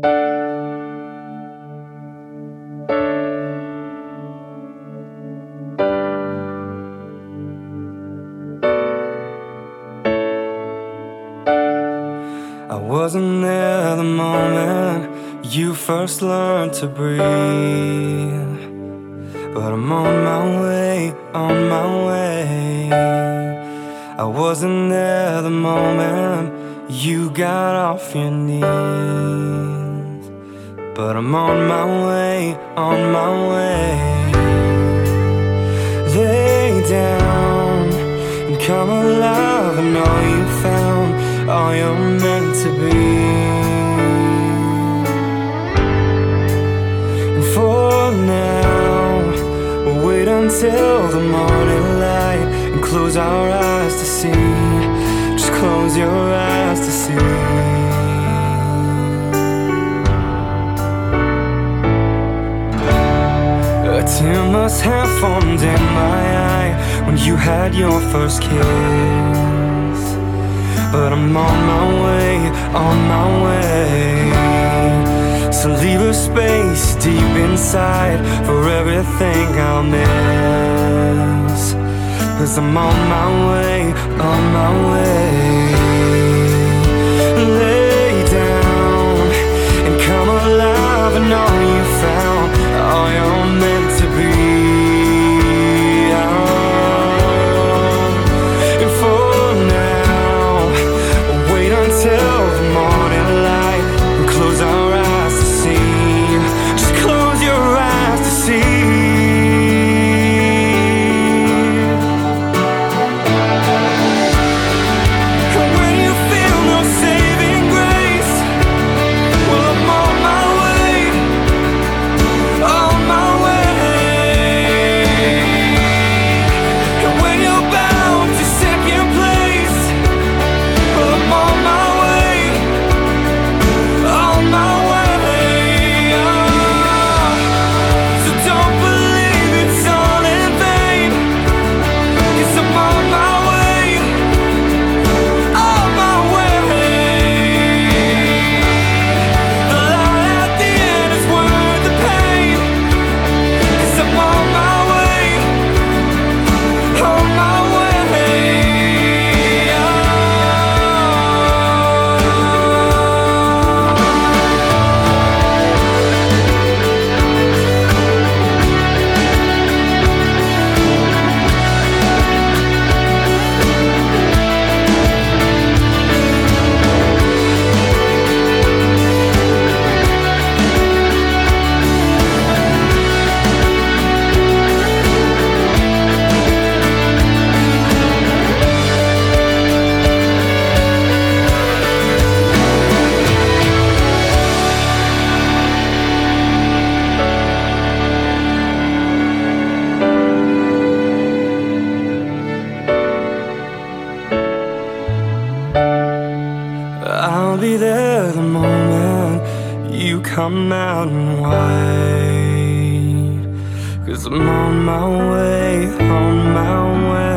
I wasn't there the moment you first learned to breathe. But I'm on my way, on my way. I wasn't there the moment you got off your knees. But I'm on my way, on my way. Lay down and come alive. I know you found all you're meant to be. And for now, we'll wait until the morning light and close our eyes to see. Just close your eyes to see. Tear must have formed in my eye when you had your first kiss. But I'm on my way, on my way. So leave a space deep inside for everything I'll miss. Cause I'm on my way, I'll be there the moment you come out and wait. Cause I'm on my way, on my way.